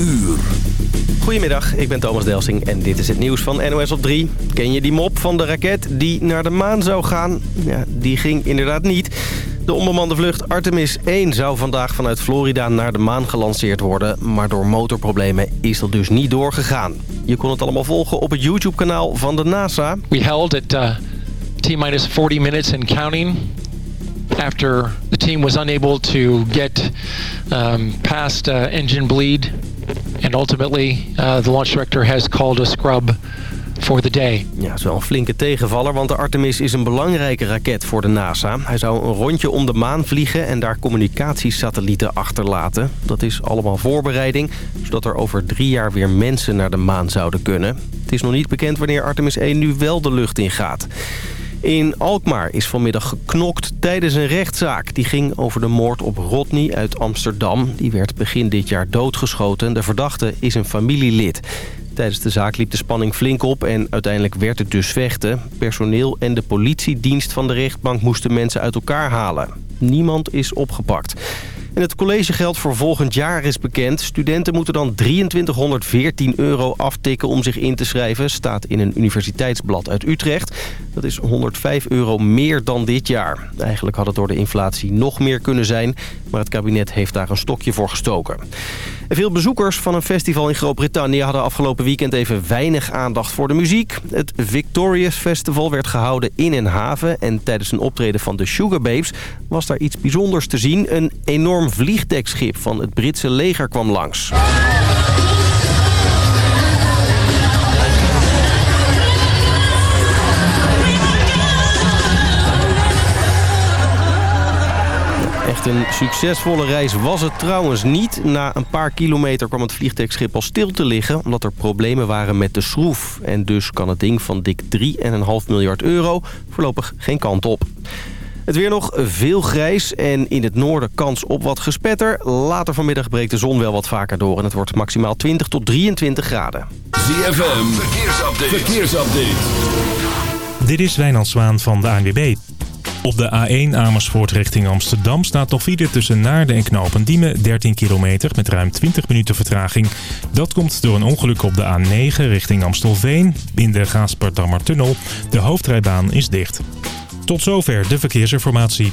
uur. Goedemiddag, ik ben Thomas Delsing en dit is het nieuws van NOS op 3. Ken je die mop van de raket die naar de maan zou gaan? Ja, die ging inderdaad niet. De onbemande vlucht Artemis 1 zou vandaag vanuit Florida naar de maan gelanceerd worden. Maar door motorproblemen is dat dus niet doorgegaan. Je kon het allemaal volgen op het YouTube-kanaal van de NASA. We held at uh, T-minus 40 minutes and counting after the team was unable to get um, past uh, engine bleed. And ultimately, uh, the launch director has called a scrub for the day. Ja, dat is wel een flinke tegenvaller, want de Artemis is een belangrijke raket voor de NASA. Hij zou een rondje om de maan vliegen en daar communicatiesatellieten achterlaten. Dat is allemaal voorbereiding, zodat er over drie jaar weer mensen naar de maan zouden kunnen. Het is nog niet bekend wanneer Artemis 1 nu wel de lucht in gaat. In Alkmaar is vanmiddag geknokt tijdens een rechtszaak. Die ging over de moord op Rodney uit Amsterdam. Die werd begin dit jaar doodgeschoten. De verdachte is een familielid. Tijdens de zaak liep de spanning flink op en uiteindelijk werd het dus vechten. Personeel en de politiedienst van de rechtbank moesten mensen uit elkaar halen. Niemand is opgepakt. En het collegegeld voor volgend jaar is bekend. Studenten moeten dan 2314 euro aftikken om zich in te schrijven. Staat in een universiteitsblad uit Utrecht. Dat is 105 euro meer dan dit jaar. Eigenlijk had het door de inflatie nog meer kunnen zijn. Maar het kabinet heeft daar een stokje voor gestoken. Veel bezoekers van een festival in Groot-Brittannië... hadden afgelopen weekend even weinig aandacht voor de muziek. Het Victorious Festival werd gehouden in een haven... en tijdens een optreden van de Sugar Babes was daar iets bijzonders te zien. Een enorm vliegdekschip van het Britse leger kwam langs. Echt een succesvolle reis was het trouwens niet. Na een paar kilometer kwam het vliegtuigschip al stil te liggen... omdat er problemen waren met de schroef. En dus kan het ding van dik 3,5 miljard euro voorlopig geen kant op. Het weer nog veel grijs en in het noorden kans op wat gespetter. Later vanmiddag breekt de zon wel wat vaker door... en het wordt maximaal 20 tot 23 graden. ZFM, verkeersupdate. verkeersupdate. Dit is Wijnand Zwaan van de ANWB. Op de A1 Amersfoort richting Amsterdam staat nog file tussen Naarden en Knopendiemen 13 kilometer met ruim 20 minuten vertraging. Dat komt door een ongeluk op de A9 richting Amstelveen in de Gaasperdammertunnel. De hoofdrijbaan is dicht. Tot zover de verkeersinformatie.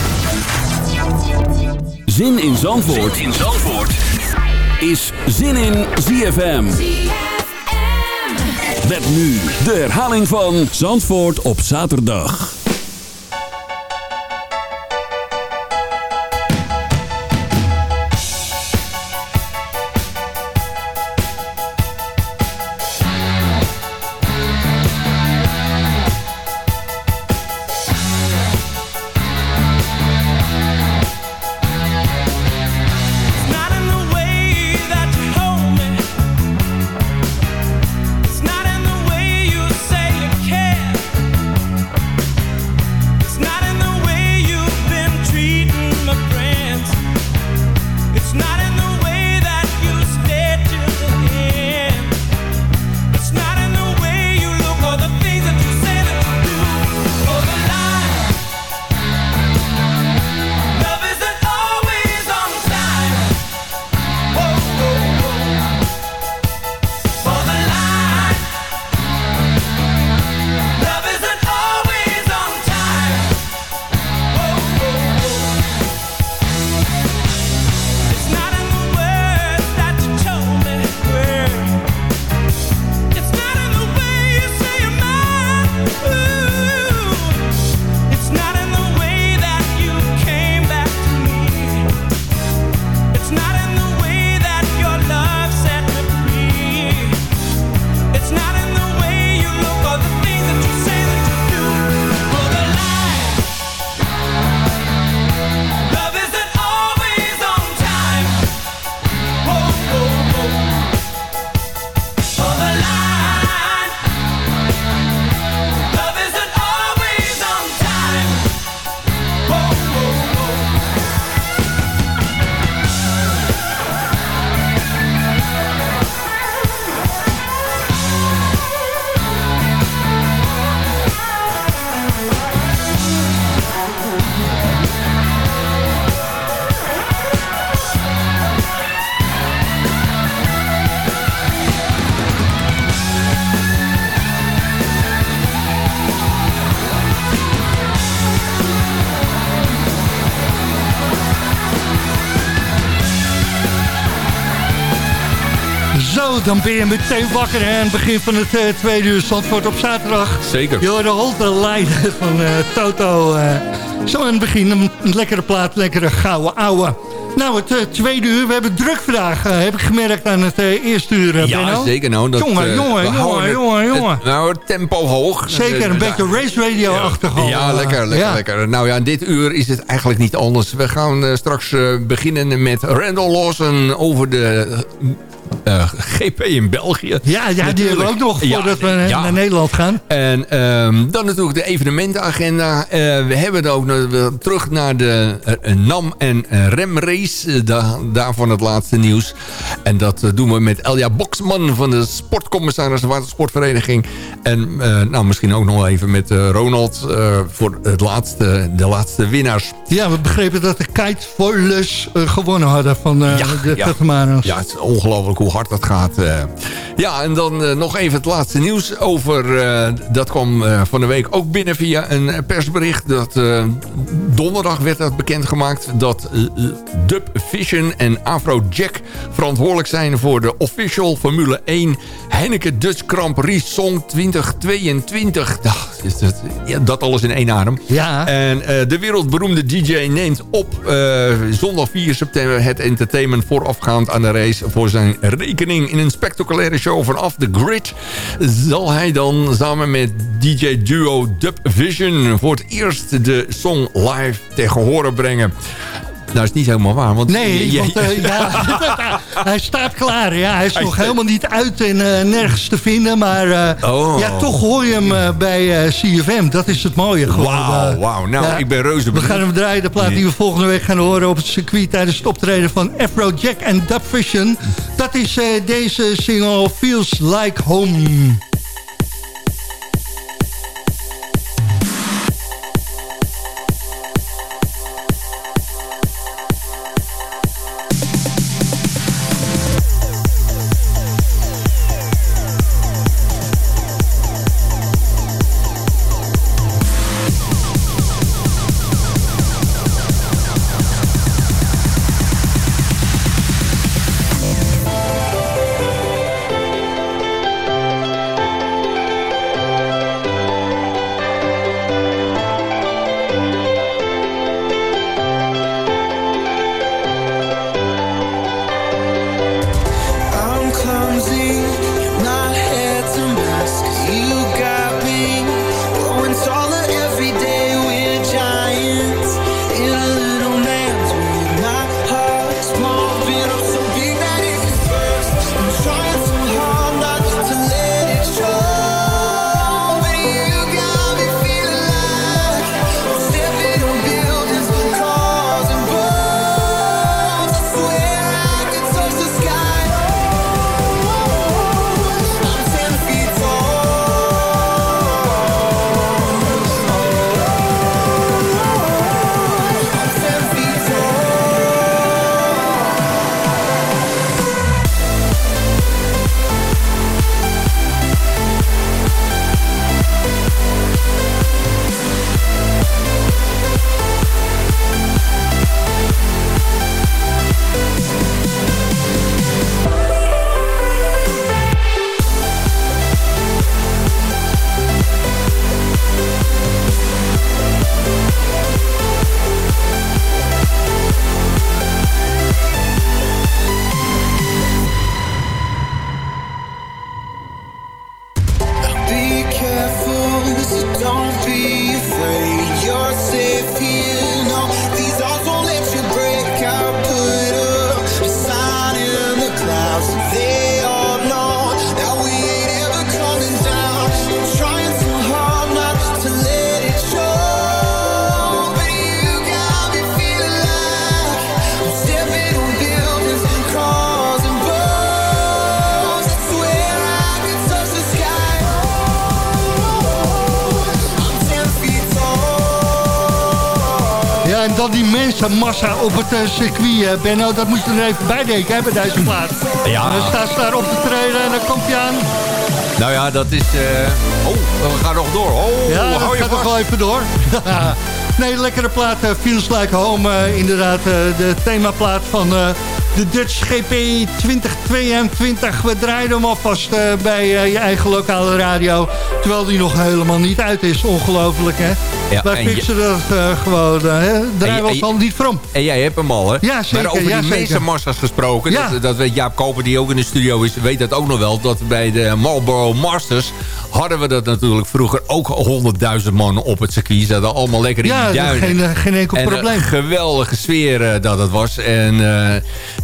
Zin in Zandvoort, zin in Zandvoort. is Zin in ZFM. Met nu de herhaling van Zandvoort op zaterdag. Zo, dan ben je meteen wakker aan het begin van het uh, tweede uur Zandvoort op zaterdag. Zeker. Je hoorde Holte Leiden van uh, Toto. Uh, zo aan het begin, een, een lekkere plaat, lekkere gouden ouwe. Nou, het tweede uur, we hebben druk vandaag, uh, heb ik gemerkt aan het uh, eerste uur, Ja, Benno. zeker nou. Dat, jongen, jongen, jongen, jongen, jongen. Nou, het tempo hoog. Zeker, een beetje race radio-achtig. Ja, ja, lekker, lekker, ja. lekker. Nou ja, dit uur is het eigenlijk niet anders. We gaan straks beginnen met Randall Lawson over de... Uh, GP in België. Ja, ja die hebben we ook nog voordat ja, we ja. naar Nederland gaan. En um, dan natuurlijk de evenementenagenda. Uh, we hebben ook nog, terug naar de uh, NAM en remrace. Da daarvan het laatste nieuws. En dat doen we met Elja Boksman van de Sportcommissaris de Watersportvereniging. En nou, misschien ook nog even met Ronald voor het laatste, de laatste winnaars. Ja, we begrepen dat de Kitefoilers gewonnen hadden van ja, de ja. Tatemanos. Ja, het is ongelooflijk hoe hard dat gaat. Uh, ja, en dan uh, nog even het laatste nieuws over... Uh, dat kwam van de week ook binnen via een persbericht. Dat donderdag werd dat bekendgemaakt... dat Dub Vision en Afro Jack verantwoordelijk zijn... voor de official Formule 1 Heineken Dutch Grand Prix Song 2022. Ach, is dat, ja, dat alles in één adem. Ja. En de wereldberoemde DJ neemt op zondag 4 september... het entertainment voorafgaand aan de race... voor zijn rekening in een spectaculaire show vanaf de grid... zal hij dan samen met DJ-duo Dub Vision... voor het eerst de song live tegen horen brengen. Nou, is niet helemaal waar. Want nee, want, uh, ja, hij staat klaar. Ja, hij is hij nog staat... helemaal niet uit en uh, nergens te vinden. Maar uh, oh. ja, toch hoor je hem bij CFM. Dat is het mooie. Wauw, wow. nou, ja, ik ben reuze We gaan hem draaien, de plaat die we volgende week gaan horen op het circuit... tijdens het optreden van Afro Jack en Dub Vision. Dat is deze single Feels Like Home. Massa op het uh, circuit, uh, Benno. Dat moet je er even bijdenken hè, bij deze plaat. Ja. Dan staat ze daar op te treden en dan komt hij aan. Nou ja, dat is... Uh... Oh, we gaan nog door. Oh, ja, dat hou je gaat nog wel even door. nee, lekkere plaat. Feels Like Home. inderdaad, de themaplaat van De Dutch GP 2022. We draaien hem alvast uh, bij uh, je eigen lokale radio. Terwijl die nog helemaal niet uit is. Ongelooflijk, hè? Ja, Wij fixen je... dat uh, gewoon. Hè? Draaien we al niet from. En jij hebt hem al, hè? Ja, zeker. Maar over ja, die mensenmassa's gesproken. Ja. Dat, dat weet Jaap Koper, die ook in de studio is, weet dat ook nog wel. Dat bij de Marlboro Masters hadden we dat natuurlijk vroeger ook 100.000 man op het circuit. Ze hadden allemaal lekker in ja, die duinen. Geen, geen enkel en probleem. Een geweldige sfeer dat het was. En,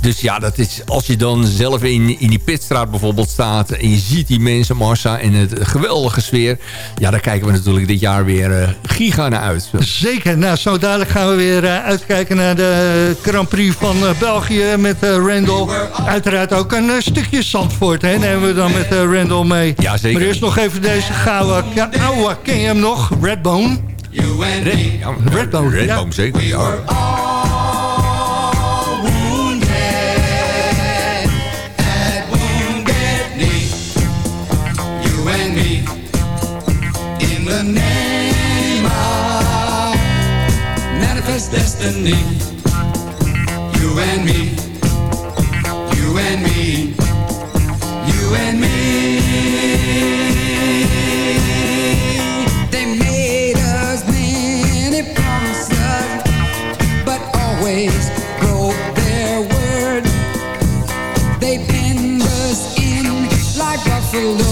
dus ja, dat is, als je dan zelf in, in die pitstraat bijvoorbeeld staat... en je ziet die mensenmassa en het geweldige sfeer... ja, daar kijken we natuurlijk dit jaar weer uh, giga naar uit. Zeker. Nou, zo dadelijk gaan we weer uitkijken naar de Grand Prix van België met Randall. Uiteraard ook een stukje Zandvoort, hè? Nemen we dan met Randall mee. Ja, zeker. Maar eerst nog even deze gouden oude, ken je hem nog? Redbone. Red, ja, Redbone, Redbone, ja. zeker, ja. Destiny, you and me, you and me, you and me. They made us many promises, but always broke their word. They pinned us in like buffalo,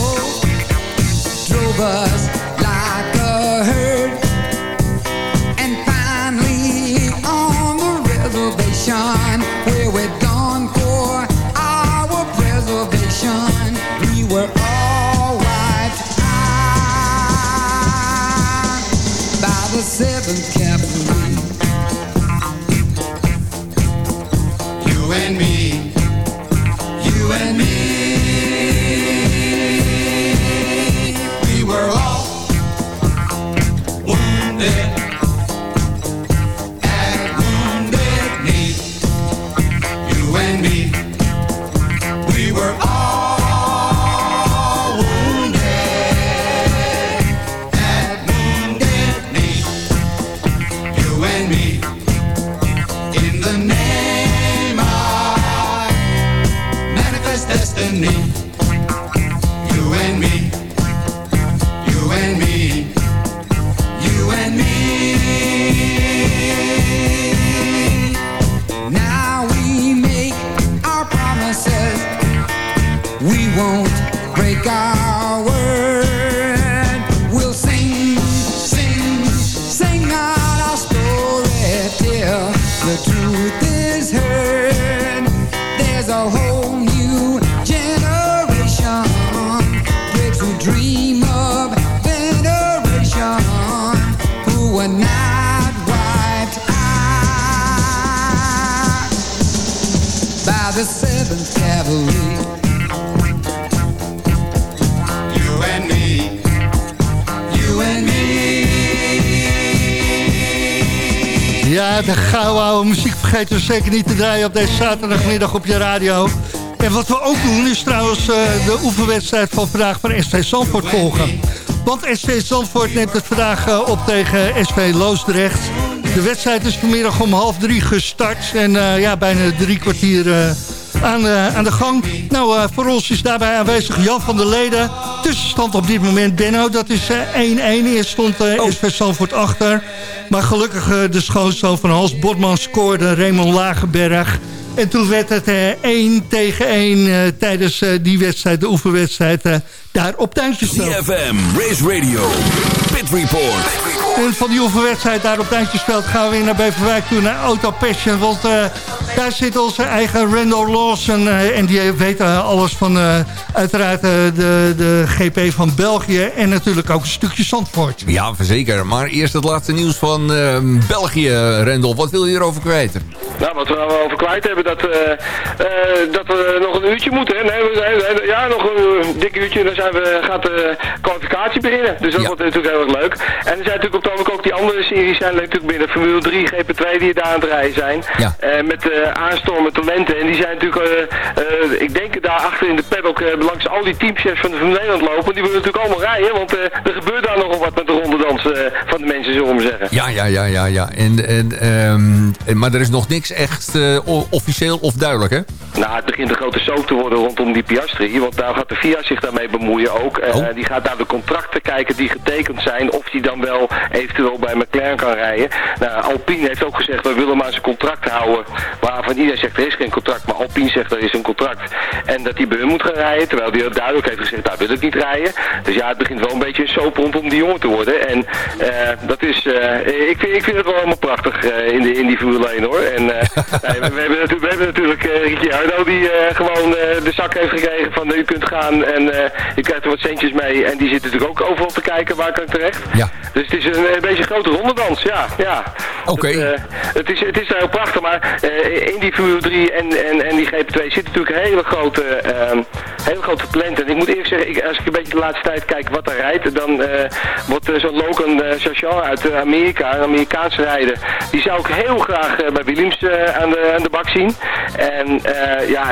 zeker niet te draaien op deze zaterdagmiddag op je radio. En wat we ook doen is trouwens uh, de oefenwedstrijd van vandaag van SV Zandvoort volgen. Want SV Zandvoort neemt het vandaag uh, op tegen SV Loosdrecht. De wedstrijd is vanmiddag om half drie gestart. En uh, ja, bijna drie kwartier aan, aan de gang. Nou, voor ons is daarbij aanwezig Jan van der Leden. Tussenstand op dit moment, Benno, dat is 1-1. Eerst stond oh. SV achter. Maar gelukkig de schoonzoon van Hans Botman scoorde Raymond Lagenberg. En toen werd het 1 tegen 1 tijdens die wedstrijd, de oefenwedstrijd, daar op Tuintjesveld. CFM, Race Radio, Pit Report. En van die oefenwedstrijd daar op Tuintjesveld gaan we weer naar Beverwijk toe, naar Auto Passion. Want uh, daar zit onze eigen Randall Lawson uh, en die weet uh, alles van uiteraard de, de GP van België en natuurlijk ook een stukje Zandvoort. Ja, zeker. Maar eerst het laatste nieuws van België, Randall. Wat wil je erover kwijt? Nou, wat we over kwijt hebben, dat, dat we nog een uurtje moeten. Hè? Nee, we zijn, ja, nog een dik uurtje, dan zijn we, gaat de kwalificatie beginnen. Dus dat ja. wordt natuurlijk heel erg leuk. En er zijn natuurlijk op het ogenblik ook die andere series zijn natuurlijk binnen Formule 3, GP2 die daar aan het rijden zijn. Ja. Uh, met uh, aanstormende talenten. En die zijn natuurlijk, uh, ik denk daar achter in de paddock eh, langs al die teamchefs van de Formule 1 aan het lopen. Die willen natuurlijk allemaal rijden, want eh, er gebeurt daar nogal wat met de rondedans eh, van de mensen, zullen we maar zeggen. Ja, ja, ja, ja. ja. En, en, ehm, maar er is nog niks echt eh, officieel of duidelijk, hè? Nou, het begint een grote soap te worden rondom die Piastri. Want daar gaat de FIA zich daarmee bemoeien ook. Eh, Oh. Die gaat naar de contracten kijken die getekend zijn. Of die dan wel eventueel bij McLaren kan rijden. Nou, Alpine heeft ook gezegd, we willen maar zijn contract houden. Waarvan iedereen zegt, er is geen contract. Maar Alpine zegt, er is een contract. En dat hij bij hun moet gaan rijden. Terwijl hij duidelijk heeft gezegd, daar wil ik niet rijden. Dus ja, het begint wel een beetje een soap rondom die jongen te worden. En eh, dat is, eh, ik, vind, ik vind het wel helemaal prachtig eh, in, de, in die Formule 1 hoor. En nee, we, we hebben natuurlijk, we hebben natuurlijk Ricciardo die gewoon de zak heeft gekregen van u kunt gaan en je krijgt er wat centjes mee. En die zit natuurlijk ook overal te kijken waar kan ik terecht. Ja. Dus het is een, een beetje een grote rondedans, ja. ja. Oké. Het, het, is, het is heel prachtig, maar in die Formule 3 en, en, en die GP2 zit natuurlijk hele grote, ehm, hele grote talent. En ik moet eerlijk zeggen, ik, als ik een beetje de laatste tijd kijk wat er rijdt, dan eh, wordt eh, zo'n Logan uh, Chachan uit eh, Amerika, een Amerikaanse rijder, die zou ik heel graag eh, bij Williams eh, aan, de, aan de bak zien. En eh, ja,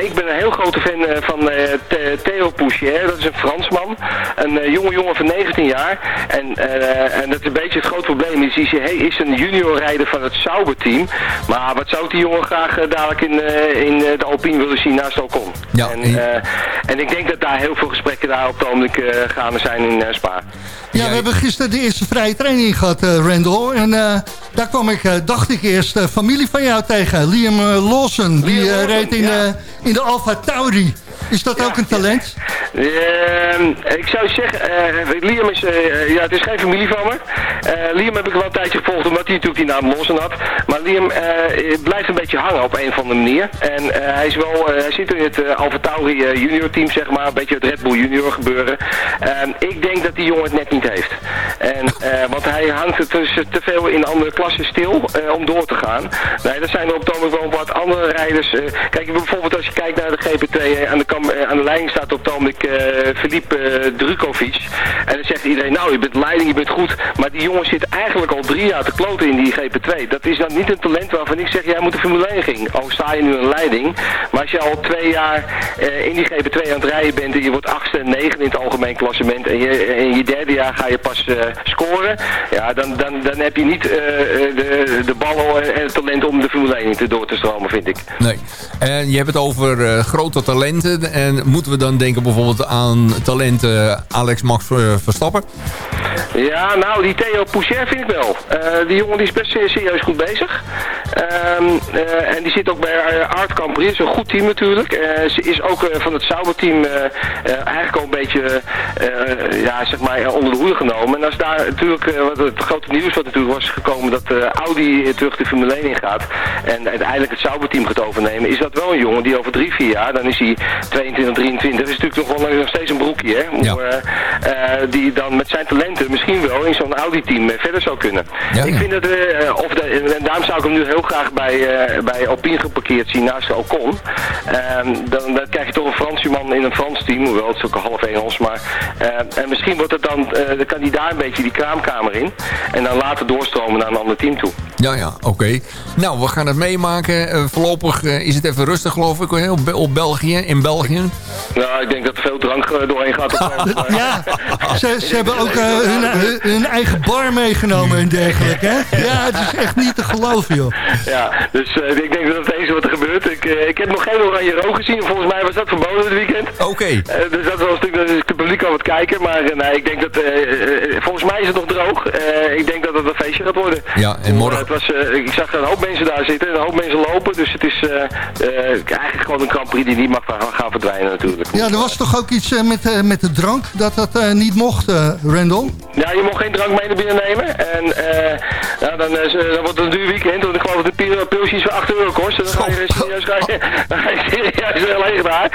ik ben een heel grote fan eh, van eh, Th- Theo Pouchier, dat is een Fransman. Een eh, jonge jongen van 19 jaar. En, eh, en dat is een beetje het grote probleem. Is, hij is een junior rijder van het Sauber team. Maar wat zou die jongen graag eh, dadelijk in, eh, in eh, de Alpine willen zien naast Ocon? Ja, en, en- en ik denk dat daar heel veel gesprekken daar op het ogenblik gaande zijn in Spa. Ja, we hebben gisteren de eerste vrije training gehad, eh, Randall. En daar kwam ik, dacht ik eerst, familie van jou tegen. Liam Lawson. Die Liam Lawson, reed in, ja. in de Alfa Tauri. Is dat ook een talent? Ehm, ik zou zeggen, eh, Liam is, eh, ja, het is geen familie van me. Eh, Liam heb ik wel een tijdje gevolgd omdat hij natuurlijk die naam Lawson had. Maar Liam blijft een beetje hangen op een of andere manier. En hij, is wel, hij zit in het uh, Alfa Tauri junior team, zeg maar. Een beetje het Red Bull junior gebeuren. Ehm, ik denk dat die jongen het net niet heeft. En, want hij hangt het dus te veel in andere klassen stil om door te gaan. Nee, dat zijn er op het ogenblik wel wat andere rijders. kijk, bijvoorbeeld als je kijkt naar de GP2 eh, aan de, eh, aan de leiding staat op het ogenblik eh Filip eh, Drukovic. En dan zegt iedereen, nou je bent leiding, je bent goed. Maar die jongen zit eigenlijk al drie jaar te kloten in die GP2. Dat is dan niet een talent waarvan ik zeg, jij moet de Formule 1 ging. Al sta je nu een leiding. Maar als je al twee jaar in die GP2 aan het rijden bent en je wordt achtste en negen in het algemeen klassement. En je, in je derde jaar ga je pas scoren. Ja, dan, dan, dan heb je niet de, de ballen en het talent om de Formule 1 te door te stromen, vind ik. Nee. En je hebt het over grote talenten. En moeten we dan denken bijvoorbeeld aan talenten Alex Max eh, Verstappen? Ja, nou, die Theo Poucher vind ik wel. Eh, die jongen die is best serieus goed bezig. Ehm, eh, en die zit ook bij uh, Art Campri, is een goed team natuurlijk. Eh, ze is ook van het Sauber team eh, eigenlijk al een beetje ja, zeg maar, onder de hoede genomen. En als daar natuurlijk, wat het grote nieuws wat natuurlijk was gekomen dat Audi terug de Formule 1 in gaat en uiteindelijk het Sauber team gaat overnemen, is dat wel een jongen die over drie, vier jaar, dan is hij 22, 23, is natuurlijk nog wel nog steeds een broekje, hè? Hoe, Ja. eh, eh, die dan met zijn talenten misschien wel in zo'n Audi-team eh, verder zou kunnen. Ja, ik vind dat of de, en daarom zou ik hem nu heel graag bij, bij Alpine geparkeerd zien naast de Ocon. Ehm, dan, dan krijg je toch een Fransman in een Frans team, hoewel het is ook een half Engels, maar en misschien wordt het dan, dan kan hij daar een beetje die kraamkamer in en dan later doorstromen naar een ander team toe. Ja, ja, oké. Nou, we gaan het meemaken. Eh, voorlopig eh, is het even rustig, geloof ik, hè, op, op België, in België. Nou, ik denk dat er veel drank eh, doorheen gaat. op Ja, ze, ze hebben ook hun, hun, hun eigen bar meegenomen en dergelijke. Hè? Ja, het is echt niet te geloven, joh. Ja, dus ik denk dat het enige wat er gebeurt. Ik, ik heb nog geen oranje rook gezien. Volgens mij was dat verboden dit weekend. Oké. Eh, dus dat was een stuk dat het publiek aan het kijken. Maar nee, ik denk dat... volgens mij is het nog droog. Ik denk dat het een feestje gaat worden. Ja, en morgen- was, eh, ik zag een hoop mensen daar zitten. en Een hoop mensen lopen. Dus het is eh, eh, eigenlijk gewoon een Grand Prix die niet mag gaan verdwijnen natuurlijk. Ja, er was toch ook iets met, met de drank dat dat niet mocht, Randall? Ja, je mag geen drank mee naar binnen nemen. En ja, dan, dan wordt het een duur weekend. Want ik geloof dat de pil- pilsje iets van 8 euro kost. En dan ga je serieus, ga je, serieus leeg daar.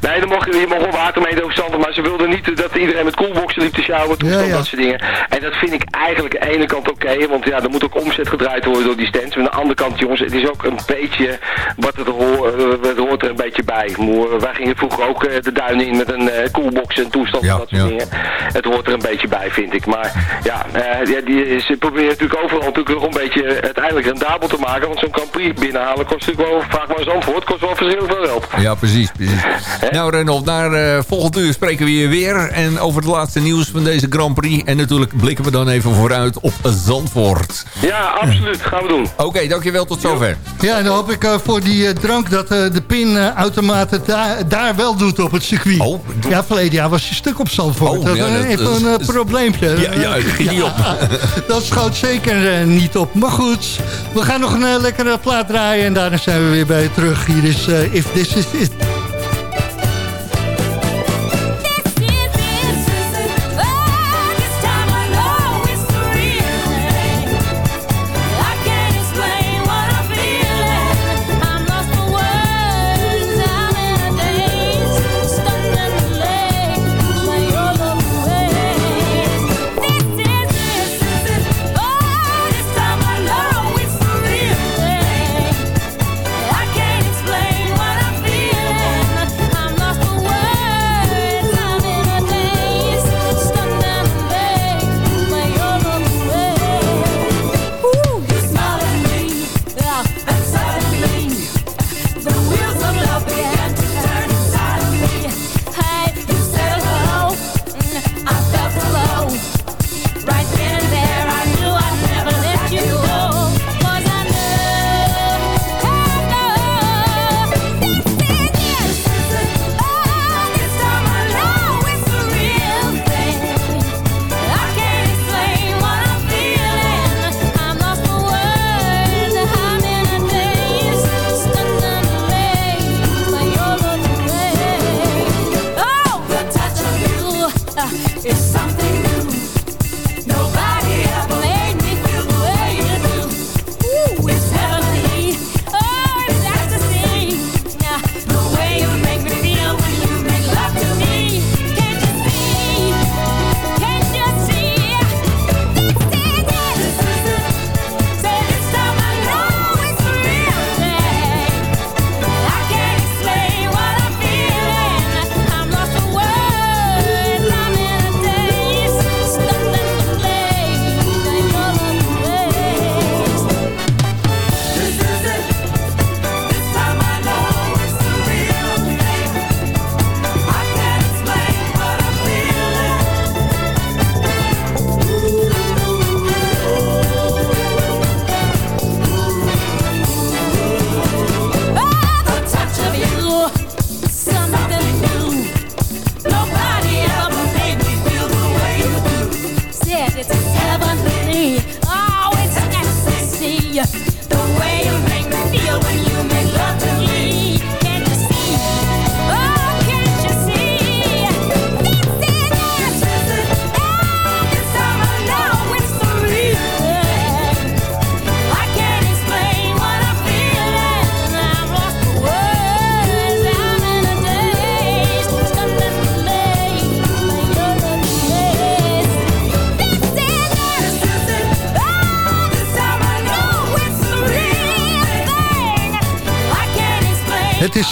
Nee, dan mocht, je je mag wel water mee over. Maar ze wilden niet dat iedereen met coolboxen liep te sjouwen, ja. dat soort dingen. En dat vind ik eigenlijk aan de ene kant oké, want ja, er moet ook omzet gedraaid worden door die stands. Maar aan de andere kant, jongens, het is ook een beetje wat het, eh, het hoort er een beetje bij. Moe- Wij gingen vroeger ook eh, de duinen in met een eh, coolbox en toestand Ja, en dat soort ja. dingen. Het hoort er een beetje bij, vind ik. Maar ja, eh, ja die, ze proberen natuurlijk overal natuurlijk nog een beetje uiteindelijk rendabel te maken. Want zo'n Grand Prix binnenhalen kost natuurlijk wel vaak maar eens antwoord. Kost wel verschillend veel geld. Ja, precies. precies. Nou, Renold, naar eh volgend uur spreken we je weer. En over het laatste nieuws van deze Grand Prix. En natuurlijk blikken we dan even vooruit op Zandvoort. Ja, absoluut. Gaan we doen. Oké, dankjewel. Tot zover. Ja, en dan hoop ik eh, voor die eh, drank dat eh, de pinautomaat het daar, daar wel doet op het circuit. Oh. Ja, verleden jaar was hij stuk op Zandvoort. Oh, dat ja, dat- even een eh, probleempje. Ja, ja, dat ging niet op. dat schoot zeker niet op. Maar goed, we gaan nog een lekkere plaat draaien en daarna zijn we weer bij je terug. Hier is eh, If This Is It.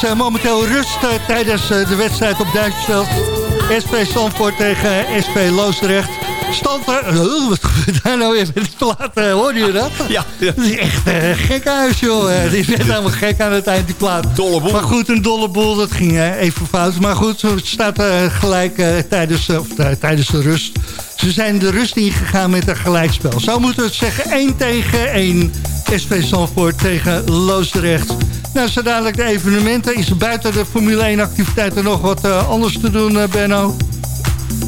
Is eh, momenteel rust eh, tijdens eh, de wedstrijd op Duitsveld. SP Zandvoort tegen SP Loosdrecht. Stand er... Oh, wat daar nou weer met die plaat? hoorde je dat? Ja, ja. Dat is echt een gek huis, joh. Die werd helemaal gek aan het eind, die plaat. Dolle boel. Maar goed, een dolle boel, dat ging even fout. Maar goed, het staat gelijk tijdens, of, tijdens de rust. Ze zijn de rust ingegaan met een gelijkspel. Zo moeten we het zeggen, 1 tegen 1. SV Zandvoort tegen Loosdrecht. Nou, zo dadelijk de evenementen. Is er buiten de Formule 1 activiteiten nog wat eh, anders te doen, eh, Benno?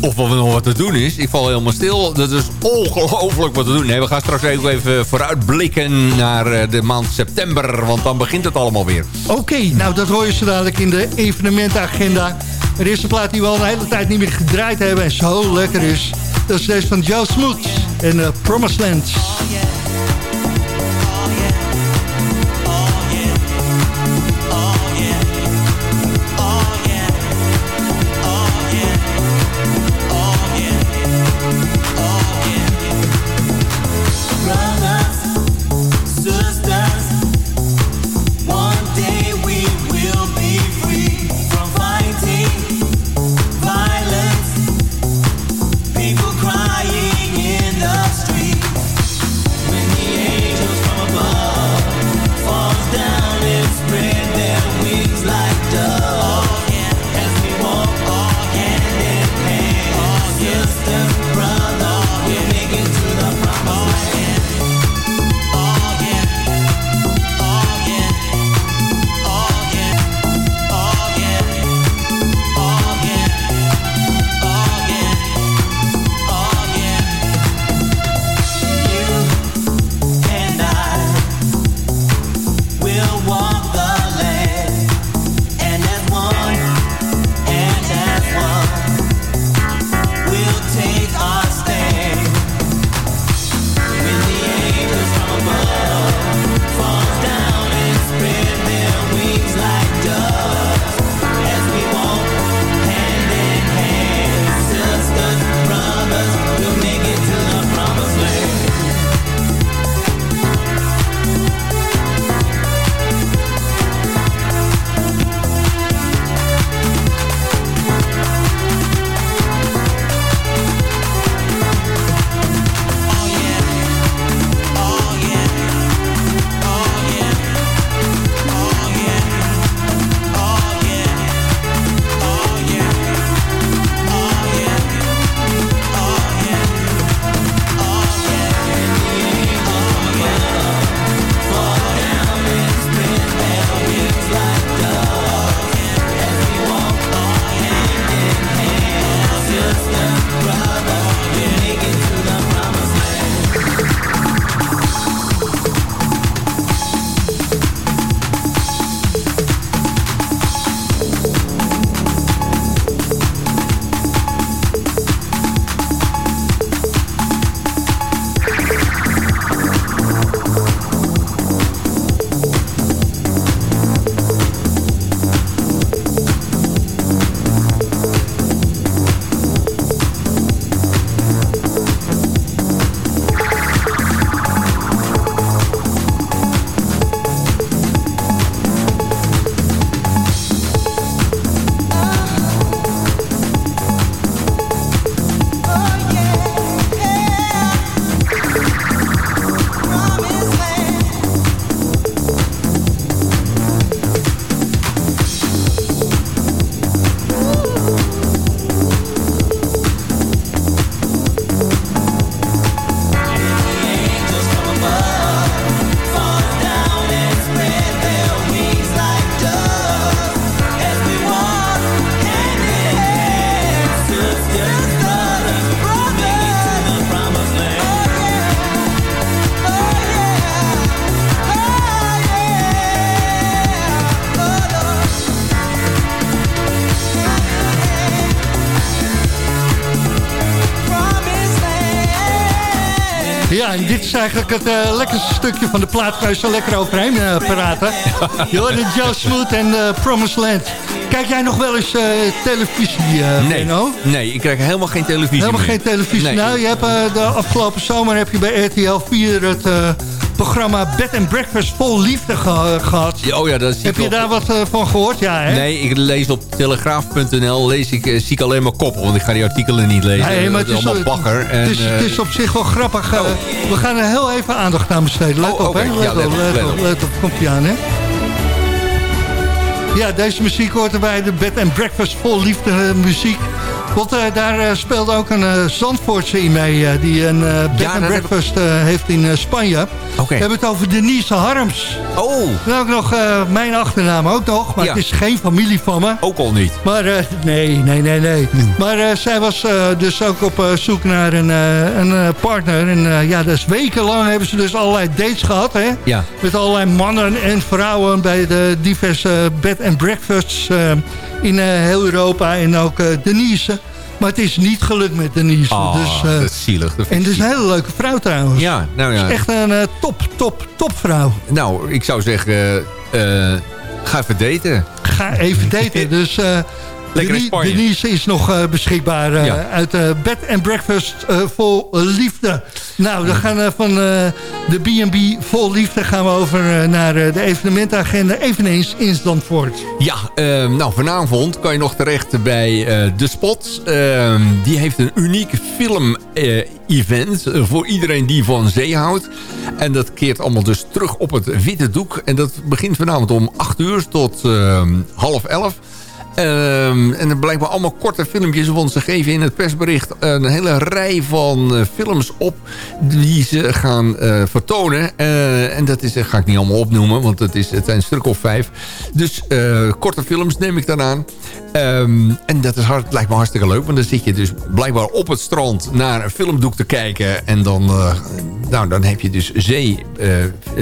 Of wat er nog wat te doen is. Ik val helemaal stil. Dat is ongelooflijk wat te doen. Nee, we gaan straks even, even vooruitblikken naar eh, de maand september. Want dan begint het allemaal weer. Oké, nou dat hoor je zo dadelijk in de evenementenagenda. Er is een plaat die we al een hele tijd niet meer gedraaid hebben en zo lekker is. Dat is deze van Joe Smoot en eh, Promised Land. Eigenlijk het eh, lekkerste stukje van de plaat. Kan je zo lekker overheen eh, praten. Je hoorde Joe Smooth en eh, Promised Land. Kijk jij nog wel eens televisie, Nee, Benno? nee, ik krijg helemaal geen televisie Helemaal meer. geen televisie. Nee. Nou, je hebt, de afgelopen zomer heb je bij RTL 4 het programma Bed and Breakfast vol liefde ge- gehad. Ja, Oh ja, dat Heb je daar wat eh, van gehoord? Ja, hè? Nee, ik lees op telegraaf.nl, lees ik, eh, zie ik alleen maar koppen, want ik ga die artikelen niet lezen. Nee, maar is het is, allemaal eh, bagger. En, het, is, eh, het is op zich wel grappig. eh, We gaan er heel even aandacht aan besteden. Let Oh, op, hè? Ja, Let let op, let let op, op. let op. Komt aan, hè? Ja, deze muziek hoort erbij. De Bed and Breakfast vol liefde eh, muziek. Want eh, daar eh, speelde ook een Zandvoortse in mee... die een Bed Ja, and Breakfast heeft in Spanje. Oké. We hebben het over Denise Harms. Oh, En ook nog mijn achternaam ook nog. Maar Ja. het is geen familie van me. ook al niet. Maar nee, nee, nee, nee. Maar eh, zij was dus ook op zoek naar een, een partner. En ja, dus wekenlang hebben ze dus allerlei dates gehad. Hè? Ja. Met allerlei mannen en vrouwen bij de diverse bed and breakfasts in eh, heel Europa. En ook eh, Denise. Maar het is niet gelukt met Denise. Ah, dus, eh, dat is zielig. Dat en het is een hele leuke vrouw trouwens. Ja, nou ja. Echt een top, top, top vrouw. Nou, ik zou zeggen, ga even daten. Ga even daten. Dus Lekker in Deni- Spanje. Denise is nog eh, beschikbaar eh, Ja. uit eh, Bed and Breakfast vol liefde. Nou, we gaan van de B&B vol liefde gaan we over naar de evenementagenda. Eveneens in Zandvoort. Ja, ehm, nou vanavond kan je nog terecht bij De Spot. Ehm, die heeft een uniek film-event voor iedereen die van zee houdt. En dat keert allemaal dus terug op het witte doek. En dat begint vanavond om 8 uur tot ehm, half 11. Ehm, en er blijkbaar allemaal korte filmpjes, want ze geven in het persbericht een hele rij van eh, films op die ze gaan eh, vertonen. Eh, en dat is, ga ik niet allemaal opnoemen, want het, is, het zijn een stuk of vijf. Dus korte films neem ik dan aan. Ehm, en dat is hard, lijkt me hartstikke leuk, want dan zit je dus blijkbaar op het strand naar een filmdoek te kijken. En dan, nou, dan heb je dus zee,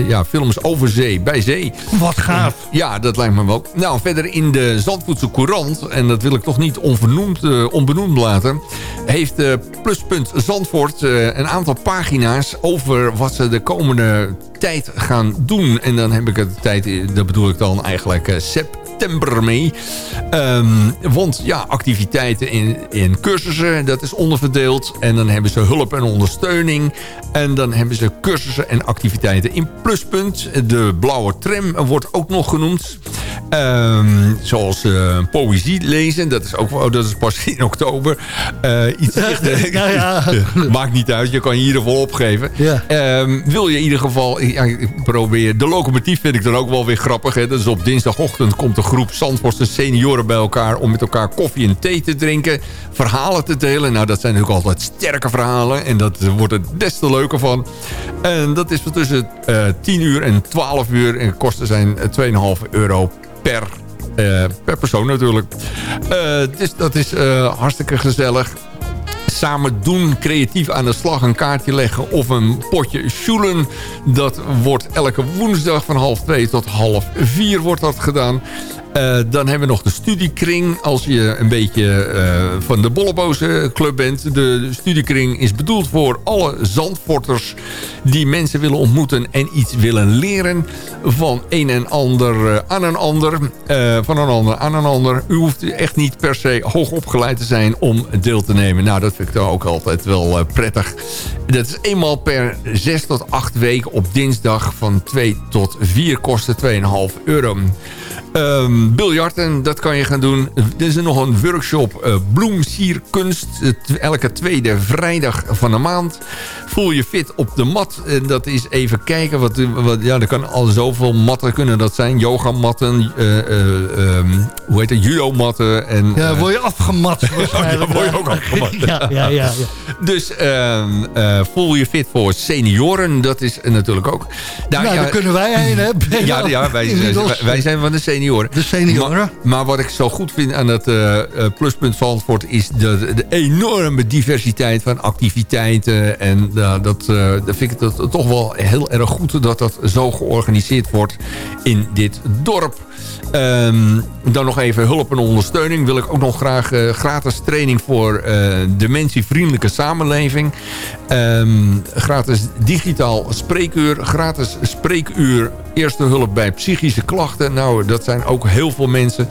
ja, films over zee, bij zee. Wat gaaf. Ja, dat lijkt me wel. Nou, verder in de Zandvoetse Courant, en dat wil ik toch niet onvernoemd, eh, onbenoemd laten... heeft eh, Pluspunt Zandvoort eh, een aantal pagina's over wat ze de komende tijd gaan doen. En dan heb ik het tijd, dat bedoel ik dan eigenlijk september mee. Ehm, want ja, activiteiten in, in cursussen, dat is onderverdeeld. En dan hebben ze hulp en ondersteuning. En dan hebben ze cursussen en activiteiten in Pluspunt. De blauwe tram wordt ook nog genoemd. Ehm, zoals eh, poëzie lezen, dat is, ook, oh, dat is pas in oktober. Eh, iets Nou ja. Maakt niet uit, je kan je in ieder geval opgeven. Ja. Ehm, wil je in ieder geval... Ja, probeer, de locomotief vind ik dan ook wel weer grappig. Hè? Dat is op dinsdagochtend komt een groep Zandvoortse senioren bij elkaar... om met elkaar koffie en thee te drinken. Verhalen te delen. Nou, dat zijn natuurlijk altijd sterke verhalen. En dat wordt er des te leuker van. En dat is van tussen eh 10 uur en 12 uur. En de kosten zijn eh, 2,5 euro per, eh, per persoon natuurlijk. Eh, dus dat is eh, hartstikke gezellig samen doen, creatief aan de slag, een kaartje leggen of een potje sjoelen. Dat wordt elke woensdag van half twee tot half vier wordt dat gedaan. Eh, dan hebben we nog de studiekring. Als je een beetje eh, van de Bolleboze club bent. De studiekring is bedoeld voor alle Zandvorters die mensen willen ontmoeten en iets willen leren. Van een en ander eh, aan een ander. van een ander aan een ander. U hoeft echt niet per se hoog opgeleid te zijn om deel te nemen. Nou, dat vind ik dan ook altijd wel prettig. Dat is eenmaal per 6 tot 8 weken op dinsdag van 2 tot 4 kosten 2,5 euro. Ehm biljarten, dat kan je gaan doen. Er is nog een workshop uh, bloemsierkunst. eh, t- elke tweede vrijdag van de maand. Voel je fit op de mat. En dat is even kijken. Wat, wat, ja, er kan al zoveel matten kunnen dat zijn. Yogamatten, ehm, hoe heet het, judo-matten. En, Ja, word je afgemat waarschijnlijk. word je ook afgemat. ja, ja, ja, ja. Dus ehm, eh, voel je fit voor senioren. Dat is natuurlijk ook. Nou, ja, daar kunnen wij heen, hè? Ja, ja wij, wij, wij zijn van de senioren. De senioren. Maar, maar wat ik zo goed vind aan het eh, eh, pluspunt Zandvoort... is de, de enorme diversiteit van activiteiten. En eh, dat, dat vind ik dat, toch wel heel erg goed... dat dat zo georganiseerd wordt in dit dorp. Ehm, dan nog even hulp en ondersteuning. Wil ik ook nog graag eh, gratis training voor eh, dementievriendelijke samenleving. Ehm, gratis digitaal spreekuur. Gratis spreekuur eerste hulp bij psychische klachten. Nou, dat zijn ook heel veel mensen.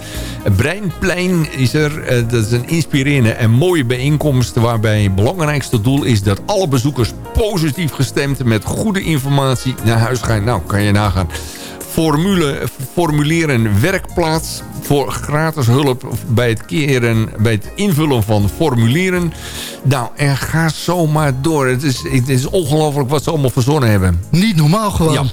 Breinplein is er. Eh, dat is een inspirerende en mooie bijeenkomst... waarbij het belangrijkste doel is dat alle bezoekers positief gestemd... met goede informatie naar huis gaan. Nou, kan je nagaan formule, formuleren werkplaats voor gratis hulp bij het keren, bij het invullen van formulieren. Nou, en ga zomaar door. Het is, het is ongelooflijk wat ze allemaal verzonnen hebben. Niet normaal gewoon. Ja.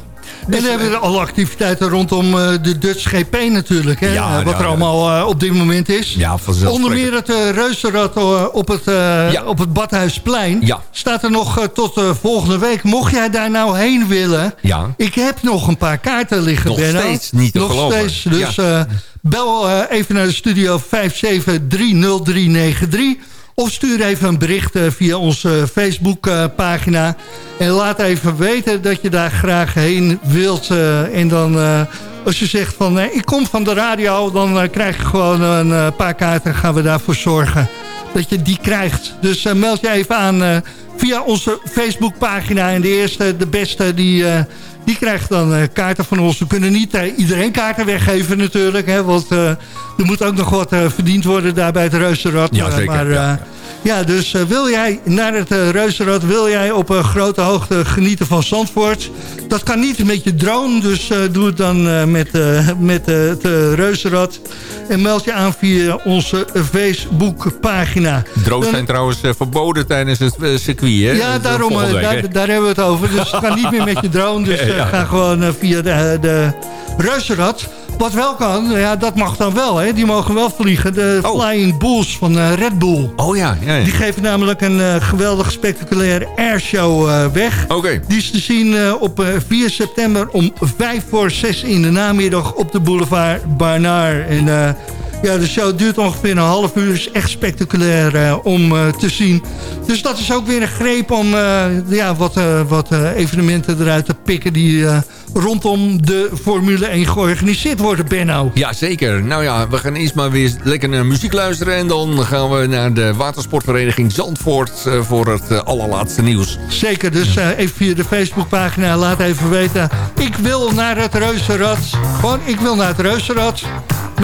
En dan hebben we alle activiteiten rondom eh, de Dutch GP natuurlijk. Hè, Ja, eh, wat ja, er allemaal eh, op dit moment is. Ja. Onder meer het uh, reuzenrad eh, op, het, eh, op het Badhuisplein. Ja. Staat er nog eh, tot eh, volgende week. Mocht jij daar nou heen willen. Ja. Ik heb nog een paar kaarten liggen. Nog Benno. steeds niet te Nog geloven. steeds. Dus Ja. eh, bel eh, even naar de studio 5730393. Of stuur even een bericht eh, via onze Facebookpagina. en laat even weten dat je daar graag heen wilt. eh, en dan, eh, als je zegt van eh, ik kom van de radio... dan eh, krijg je gewoon een eh, paar kaarten. gaan we daarvoor zorgen dat je die krijgt. Dus eh, meld je even aan eh, via onze Facebookpagina. En de eerste, de beste, die, eh, die krijgt dan eh, kaarten van ons. We kunnen niet eh, iedereen kaarten weggeven natuurlijk. Hè, want eh, er moet ook nog wat eh, verdiend worden daar bij het Reuzenrad. Ja, Eh, zeker, maar, ja, eh, ja, dus wil jij naar het Reuzenrad... wil jij op een grote hoogte genieten van Zandvoort... dat kan niet met je drone, dus doe het dan met, met het Reuzenrad... en meld je aan via onze Facebookpagina. Drones zijn trouwens verboden tijdens het circuit, hè? ja, daarom, hè? daar, hebben we het over. Dus het kan niet meer met je drone. Dus Ja, ja. ga gewoon via de, de reuzenrad. Wat wel kan, ja, dat mag dan wel. Hè. Die mogen wel vliegen. De Flying Bulls van eh, Red Bull. Oh ja, ja, ja. Die geven namelijk een eh, geweldig spectaculaire airshow eh, weg. Oké. Die is te zien op eh, 4 september om 5 voor 6 in de namiddag op de boulevard Barnard. En ja, de show duurt ongeveer een half uur. Is echt spectaculair eh, om eh, te zien. Dus dat is ook weer een greep om eh, ja, wat, wat evenementen eruit te pikken... die rondom de Formule 1 georganiseerd worden, Benno. Ja, zeker. Nou ja, we gaan eerst maar weer lekker naar muziek luisteren... en dan gaan we naar de watersportvereniging Zandvoort... voor het allerlaatste nieuws. Zeker, dus even via de Facebookpagina laat even weten. Ik wil naar het Reuzenrad. Gewoon, ik wil naar het Reuzenrad.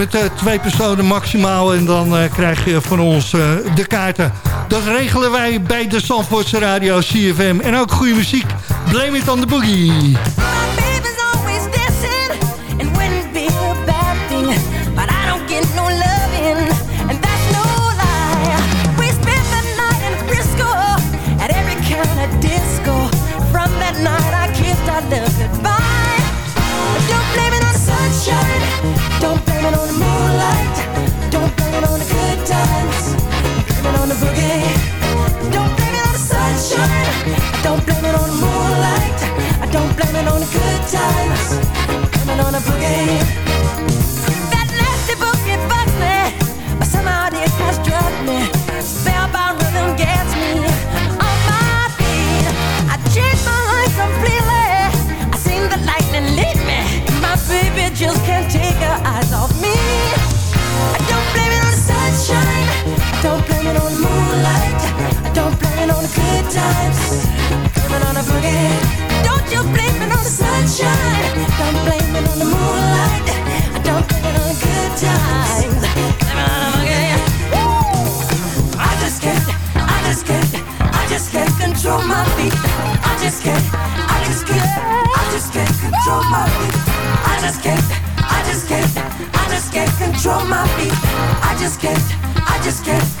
Met eh, twee personen maximaal. En dan eh, krijg je van ons eh, de kaarten. Dat regelen wij bij de Zandvoortse Radio CFM. En ook goede muziek. Blame it on the boogie. Times. It on the boogie. That nasty boogie bugs me, but somehow it has struck me. Spellbound rhythm gets me on my feet. I changed my life completely. I seen the lightning lead me. My baby just can't take her eyes off me. I don't blame it on the sunshine. I don't blame it on the moonlight. I don't blame it on the good times. It on the boogie. I just kid, I just can't. Control my feet, I just kid, I just kid, I just can't.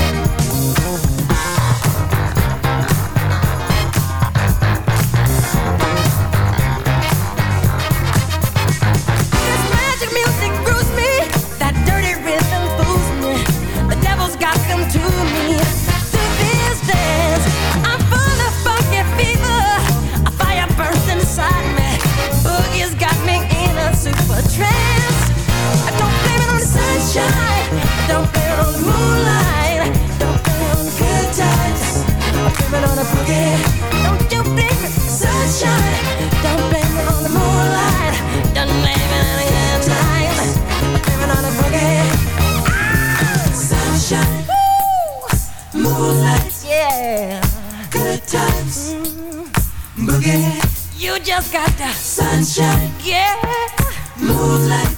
Just got the sunshine. Yeah. Moonlight.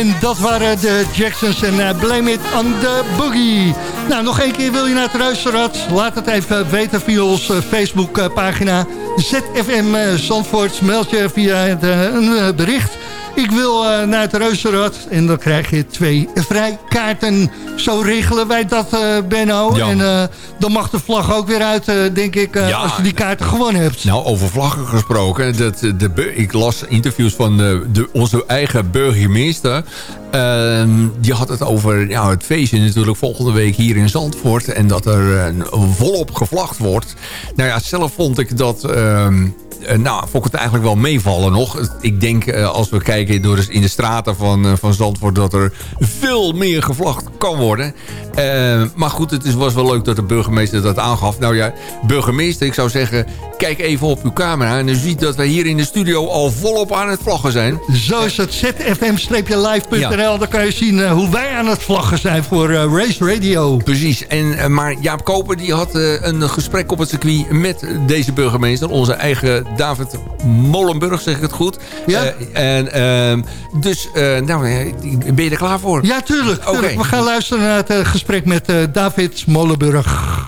En dat waren de Jacksons en eh, Blame It on the Boogie. Nou, nog één keer wil je naar het Ruisterrad? Laat het even weten via onze Facebookpagina. ZFM eh, Zandvoort. Meld je via een eh, bericht. Ik wil eh, naar het Reuzenrad en dan krijg je twee vrijkaarten. Zo regelen wij dat, eh, Benno. Ja. En eh, dan mag de vlag ook weer uit, denk ik, Ja. als je die kaarten gewonnen hebt. Nou, over vlaggen gesproken. Dat, de, ik las interviews van de, onze eigen burgemeester. Ehm, die had het over ja, het feestje natuurlijk volgende week hier in Zandvoort. En dat er eh, volop gevlacht wordt. Nou ja, zelf vond ik dat... ehm, eh, nou, vond ik het eigenlijk wel meevallen nog. Ik denk, eh, als we kijken door in de straten van, van Zandvoort... dat er veel meer gevlacht kan worden. Eh, maar goed, het is, was wel leuk dat de burgemeester dat aangaf. Nou ja, burgemeester, ik zou zeggen... kijk even op uw camera en u ziet dat wij hier in de studio... al volop aan het vlaggen zijn. Zo is het zfm-live.nl. Dan kan je zien eh, hoe wij aan het vlaggen zijn voor eh, Race Radio. Precies. En, eh, maar Jaap Koper die had een gesprek op het circuit met deze burgemeester. Onze eigen David Molenburg, zeg ik het goed. Ja. En, ehm, dus, nou, ben je er klaar voor? Ja, tuurlijk. We gaan luisteren naar het gesprek met David Molenburg.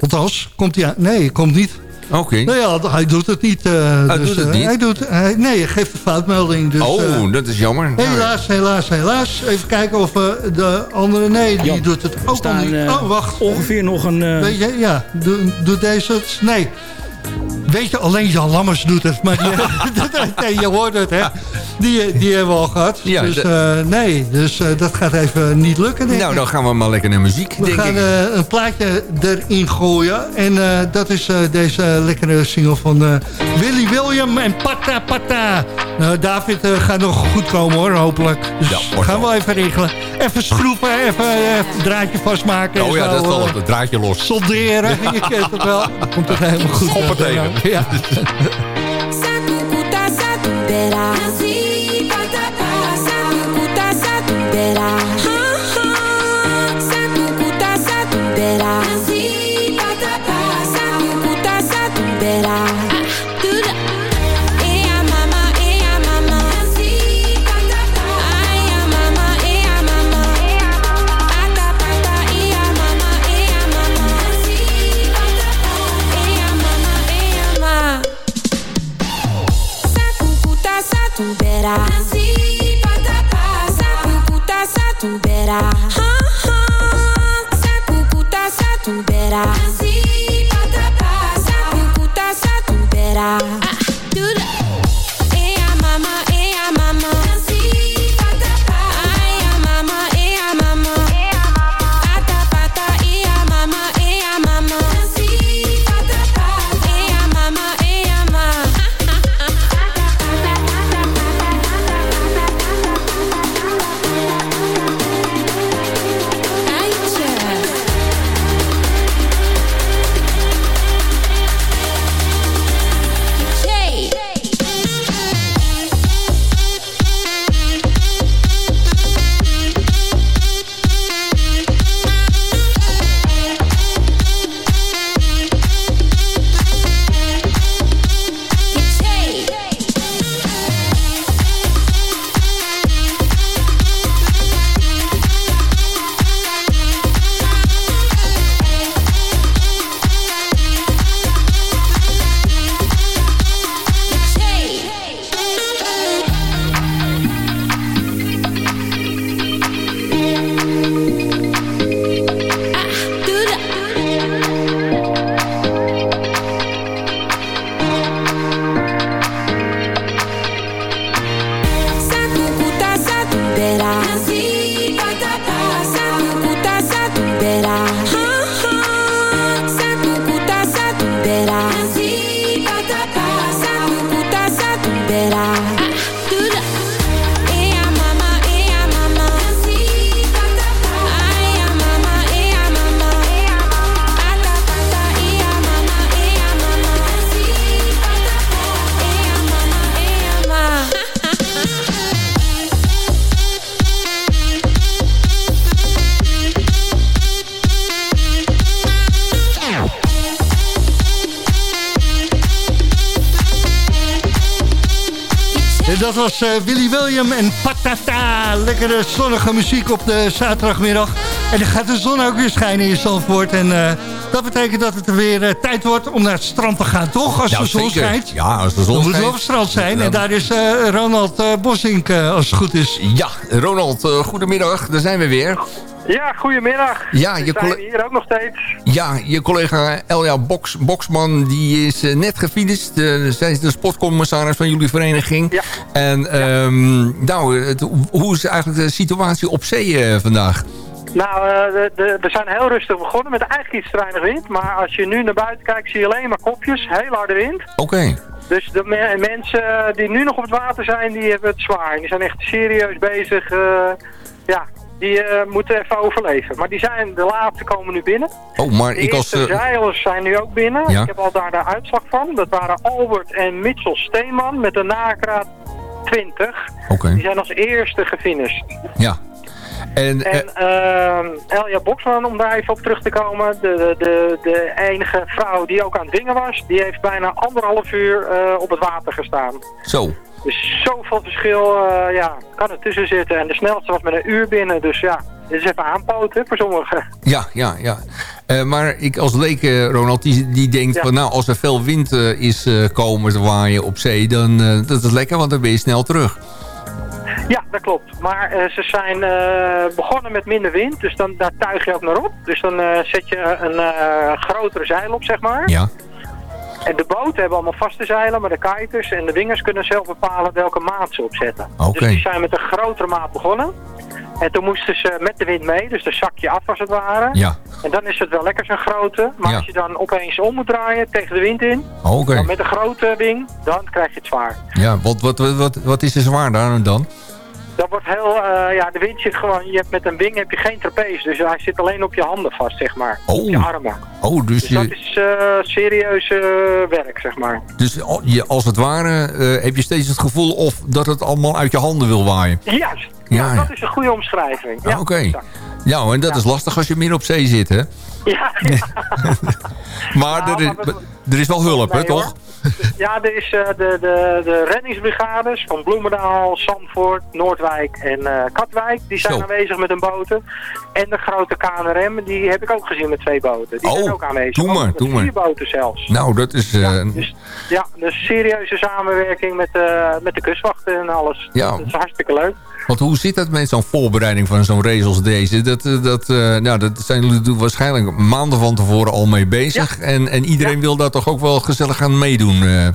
Althans, komt hij aan? Nee, komt niet. Oké. Nou ja, hij doet het niet. eh, Hij dus, doet het eh, niet? Hij doet, hij, nee, hij geeft een foutmelding. Dus, eh, oh, dat is jammer. Helaas, helaas, helaas. Even kijken of eh, de andere... Nee, die Jan, doet het ook al staan, niet. eh, Oh, wacht. Ongeveer nog een... eh, Weet je, ja, doe, doe deze het? Nee. Weet je, alleen Jan Lammers doet het. Maar die, nee, je hoort het, hè. Die, die hebben we al gehad. Ja, dus eh, nee, dus eh, dat gaat even niet lukken, denk nou, ik. dan gaan we maar lekker naar muziek, We denk gaan ik. eh, een plaatje erin gooien. En dat is deze lekkere single van Willy William en Pata Pata. Nou, David gaat nog goed komen hoor, hopelijk. Dus Ja, we gaan wel. we even regelen. Even schroeven, even het draadje vastmaken. en Oh ja, zo, dat is wel het draadje los. Solderen, je kent het wel. Komt het helemaal goed. Tegen. Ja. Was eh, Willy William en Patata. Lekkere zonnige muziek op de zaterdagmiddag. En dan gaat de zon ook weer schijnen in Zandvoort. En eh, dat betekent dat het er weer eh, tijd wordt om naar het strand te gaan, toch? Als Nou, de zon zeker. schijnt. Ja, als de zon Dan moet schijnt. het op het strand zijn. Ja. En daar is Ronald Bossink, eh, als het goed is. Ja, Ronald, goedemiddag. Daar zijn we weer. Ja, goedemiddag. Ja, je zijn colle- hier ook nog steeds. Ja, je collega Elja Boks, Boksman die is eh, net gefinished. Eh, zij is de sportcommissaris van jullie vereniging. Ja. En ehm, nou, het- hoe is eigenlijk de situatie op zee eh, vandaag? Nou, eh, de, de, we zijn heel rustig begonnen met eigenlijk iets te weinig wind. Maar als je nu naar buiten kijkt, zie je alleen maar kopjes. Heel harde wind. Oké. Dus de me- mensen die nu nog op het water zijn, die hebben het zwaar. Die zijn echt serieus bezig. ja, die eh, moeten even overleven. Maar die zijn, de laatste komen nu binnen. Oh, maar De ik als... eerste eh, zeilers zijn nu ook binnen. Ja. Ik heb al daar de uitslag van. Dat waren Albert en Mitchell Steeman met de nakraat 20. Oké, Die zijn als eerste gefinished. ja. En, eh, En ehm Elja Boksman, om daar even op terug te komen, de, de, de enige vrouw die ook aan het dingen was, die heeft bijna anderhalf uur op het water gestaan. zo. Dus zoveel verschil eh, ja, kan er tussen zitten. En de snelste was met een uur binnen, dus ja, dit is even aanpoten voor sommigen. Ja, ja, ja. Eh, maar ik als leek, eh, Ronald, die, die denkt Ja. van... nou, als er veel wind is komen te waaien op zee... dan dat is lekker, want dan ben je snel terug. Ja, dat klopt. Maar ze zijn begonnen met minder wind, dus dan, daar tuig je ook naar op. Dus dan zet je een grotere zeil op, zeg maar. Ja, En de boten hebben allemaal vaste zeilen, maar de kiters en de wingers kunnen zelf bepalen welke maat ze opzetten. Dus die zijn met een grotere maat begonnen. En toen moesten ze met de wind mee, dus dan zak je af als het ware. ja. En dan is het wel lekker zo'n grote. Maar Ja. als je dan opeens om moet draaien tegen de wind in, dan met een grote wing, dan krijg je het zwaar. Ja, wat, wat, wat, wat, wat is er zwaar daar dan? Dat wordt heel, eh, ja, de wind zit gewoon, je hebt met een wing heb je geen trapeze, dus hij zit alleen op je handen vast, zeg maar. Oh. Op je armen. Oh, dus, Dus dat je, is eh serieus eh, werk, zeg maar. dus je, als het ware heb je steeds het gevoel... of dat het allemaal uit je handen wil waaien. Ja, Ja, dat is een goede omschrijving. Ja, Oké. Ja, en dat is lastig als je meer op zee zit, hè? Ja, ja. Maar Nou, er, is, maar we- er is wel hulp, hè, toch? Ja, er is eh, de, de, de reddingsbrigades van Bloemendaal, Zandvoort, Noordwijk en eh, Katwijk. Die zijn Zo. aanwezig met een boten. En de grote KNRM, die heb ik ook gezien met twee boten. Die Oh, zijn ook aanwezig. doe maar, doe maar. Vier boten zelfs. Nou, dat is... eh, Ja, dus, ja, dus serieuze samenwerking met, eh, met de kustwachten en alles. Ja. Dat is hartstikke leuk. Want hoe zit dat met zo'n voorbereiding van zo'n race als deze? Dat, eh, dat, eh, nou, dat zijn jullie waarschijnlijk maanden van tevoren al mee bezig. En, en iedereen Ja. wil daar toch ook wel gezellig gaan meedoen. eh.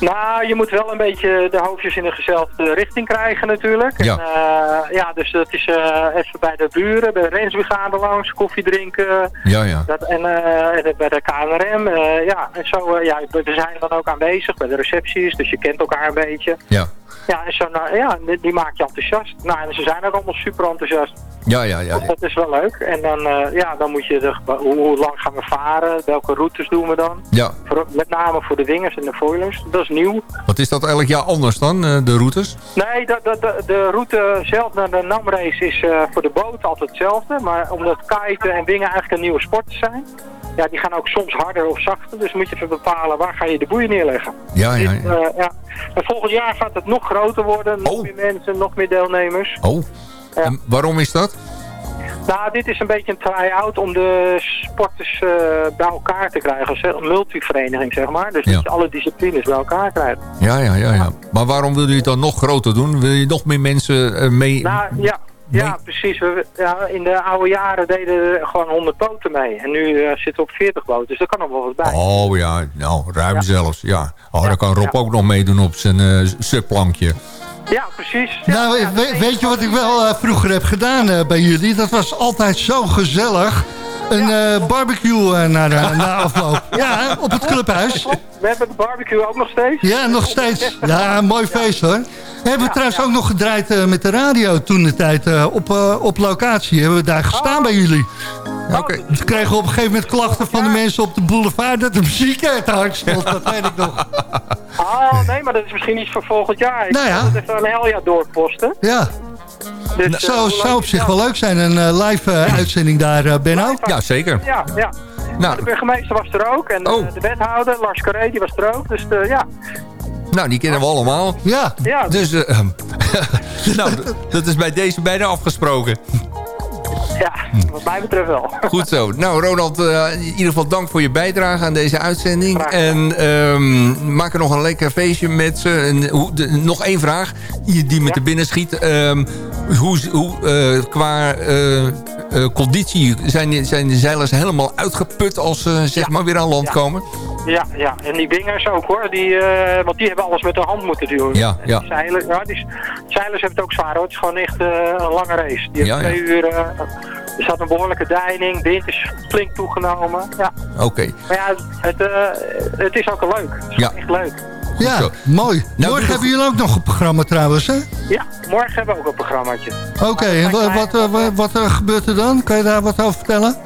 Nou, je moet wel een beetje de hoofdjes in de dezelfde richting krijgen natuurlijk. Ja. En, ja, dus dat is even bij de buren, bij de Rensbrigade langs, koffie drinken. ja, ja. Dat, en bij de KNRM, ja, en zo, ja, we zijn dan ook aanwezig bij de recepties, dus je kent elkaar een beetje. Ja, Ja, en zo, nou, ja, die, die maakt je enthousiast. Nou, en ze zijn ook allemaal super enthousiast. Ja, ja. ja. Dat is wel leuk. En dan, eh, ja, dan moet je, de, hoe, hoe lang gaan we varen, welke routes doen we dan? ja. Voor, met name voor de wingers en de foilers, dat is nieuw. Wat is dat elk jaar anders dan, eh, de routes? Nee, de, de, de, de route zelf naar de NAM-race is eh, voor de boot altijd hetzelfde. Maar omdat kiten en wingen eigenlijk een nieuwe sport zijn... Ja, die gaan ook soms harder of zachter. Dus moet je even bepalen waar ga je de boeien neerleggen. Ja, ja, Dit, ja. ja. En volgend jaar gaat het nog groter worden. Nog Oh. meer mensen, nog meer deelnemers. Oh. En waarom is dat? Nou, dit is een beetje een try-out om de sporters eh, bij elkaar te krijgen. Een multivereniging, zeg maar. Dus Ja. dat je alle disciplines bij elkaar krijgt. Ja, ja, ja, ja. Maar waarom wil je het dan nog groter doen? Wil je nog meer mensen eh, mee... Nou, ja. Ja, precies. We, ja, in de oude jaren deden er gewoon 100 boten mee. En nu eh, zitten we op 40 boten, dus daar kan nog wel wat bij. Oh ja, nou, ruim Ja. zelfs, ja. Oh, Ja, kan Rob ook nog meedoen op zijn subplankje. Ja, precies. Nou, ja, weet je wat ik wel eh, vroeger heb gedaan eh, bij jullie? Dat was altijd zo gezellig. Een eh, barbecue eh, na, de, na afloop. Ja, op het clubhuis. We hebben de barbecue ook nog steeds. Ja, nog steeds. Ja, mooi feest hoor. We hebben trouwens ook nog gedraaid met de radio toen de tijd op, op locatie. Hebben we daar gestaan bij jullie. Oké. Toen kregen we op een gegeven moment klachten van de mensen op de boulevard dat de muziek te hard stond. Dat weet ik nog. Oh, nee, maar dat is misschien iets voor volgend jaar. Ik Nou ja. het even aan Helja doorposten. Ja, Dus, eh, zou, op zich wel leuk zijn. Een eh, live eh, uitzending daar, eh, Benno. Ja, zeker. Ja, ja. Nou, De burgemeester was er ook. En Oh. de wethouder, Lars Carré, die was er ook. Dus eh, ja, Nou, die kennen we allemaal. Ja. Ja, Dus, nou, dat is bij deze bijna afgesproken. Ja, wat mij betreft wel. Goed zo. Nou, Ronald, eh, in ieder geval dank voor je bijdrage aan deze uitzending. En ehm, maak er nog een lekker feestje met ze. En hoe, de- nog één vraag die me Ja. te binnen schiet. Ehm, hoe hoe eh, qua eh, eh, conditie zijn, zijn de zeilers helemaal uitgeput als ze zeg Ja. maar weer aan land Ja. komen? Ja, ja, en die wingers ook hoor, die, eh, want die hebben alles met de hand moeten doen. Ja, ja. Die zeilers, ja, die zeilers hebben het ook zwaar hoor, het is gewoon echt eh, een lange race. Die Ja, hebben twee ja. uur, eh, er staat een behoorlijke deining, de wind is flink toegenomen. Ja, Oké. maar ja, het, eh, het is ook leuk. Het is Ja. echt leuk. Ja, zo. mooi. doe Morgen hebben jullie ook nog een programma trouwens, hè? Ja, morgen hebben we ook een programmaatje. Oké, en wa- wat, eh, wa- wat eh, gebeurt er dan? Kan je daar wat over vertellen?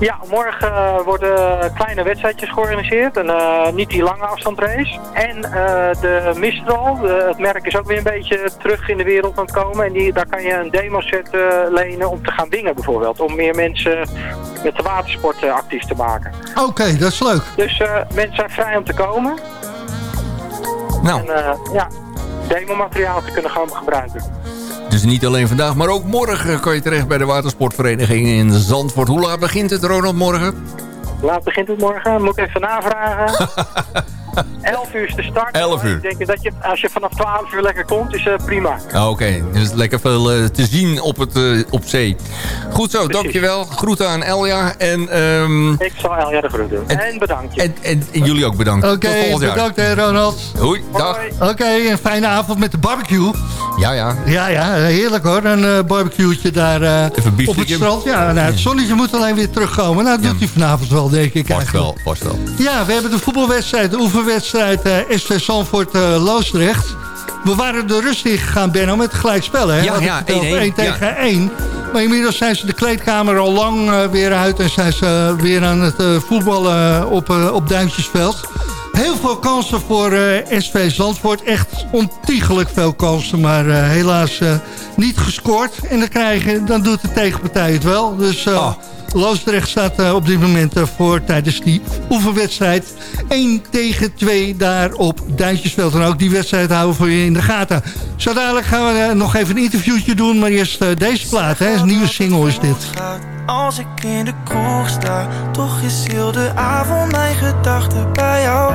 Ja, morgen eh, worden kleine wedstrijdjes georganiseerd. En, eh, niet die lange afstandrace. En eh, de Mistral, de- het merk is ook weer een beetje terug in de wereld aan het komen. En die, daar kan je een demoset eh lenen om te gaan wingen bijvoorbeeld. Om meer mensen met de watersport actief te maken. Oké, dat is leuk. Dus eh, mensen zijn vrij om te komen. Nou, En eh, ja, demomateriaal te kunnen gaan gebruiken. Dus niet alleen vandaag, maar ook morgen kan je terecht bij de watersportvereniging in Zandvoort. Hoe laat begint het, Ronald, morgen? Laat begint het morgen, moet ik even navragen. 11 uur is de start. 11 uur. Ik denk dat je, als je vanaf 12 uur lekker komt, is eh, prima. Ah, Oké, dus lekker veel eh, te zien op, het, eh, op zee. Goed zo, Precies. dankjewel. Groeten aan Elja. En, ehm, Ik zal Elja de groet doen. En- En, bedankt je. en, en, en jullie ook bedankt. Oké, Tot volgend jaar. bedankt hè, Ronald. Hoi, dag. Oké, een fijne avond met de barbecue. Ja, ja. Ja, ja, heerlijk hoor. Een barbecue'tje daar Even op het strand. Ja, nou, het zonnetje moet alleen weer terugkomen. Nou, dat doet hij vanavond wel, denk ik eigenlijk. wel. Ja, we hebben de voetbalwedstrijd, de oefenwedstrijd eh SV Zandvoort eh Loosdrecht. We waren de rust in gegaan, Benno, met gelijkspel. Hè? Ja, ja, verteld, 1-1, 1 ja. tegen 1. Maar inmiddels zijn ze de kleedkamer al lang eh, weer uit... en zijn ze weer aan het voetballen op, op Duintjesveld. Heel veel kansen voor SV Zandvoort. Echt ontiegelijk veel kansen, maar helaas niet gescoord. En dan, krijgen, dan doet de tegenpartij het wel. Dus Ah. Loosdrecht staat eh, op dit moment eh, voor tijdens die oefenwedstrijd. 1 tegen 2 daar op Duintjesveld. En ook die wedstrijd houden we voor je in de gaten. Zo dadelijk gaan we eh, nog even een interviewtje doen. Maar eerst deze plaat, hè. Een nieuwe single is dit. Als ik in de kroeg sta, toch is heel de avond mijn gedachten bij jou.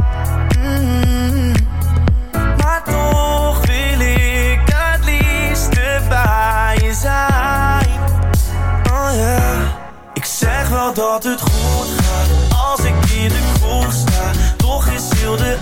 Zijn. Oh ja. Ik zeg wel dat het goed gaat als ik in de kroeg sta. Toch is heel de